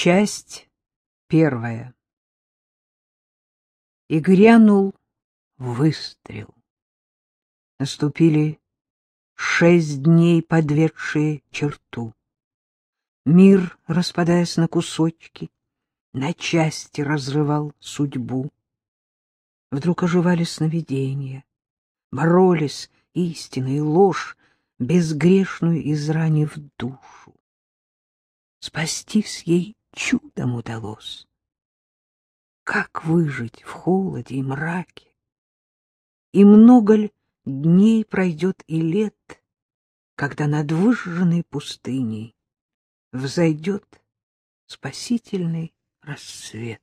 Часть первая. И грянул выстрел. Наступили шесть дней, подведшие черту. Мир, распадаясь на кусочки, на части разрывал судьбу. Вдруг оживали сновидения, боролись истина и ложь, безгрешную изранив душу. Спастись ей чудом удалось. Как выжить в холоде и мраке? И много ли дней пройдет и лет, когда над выжженной пустыней взойдет спасительный рассвет?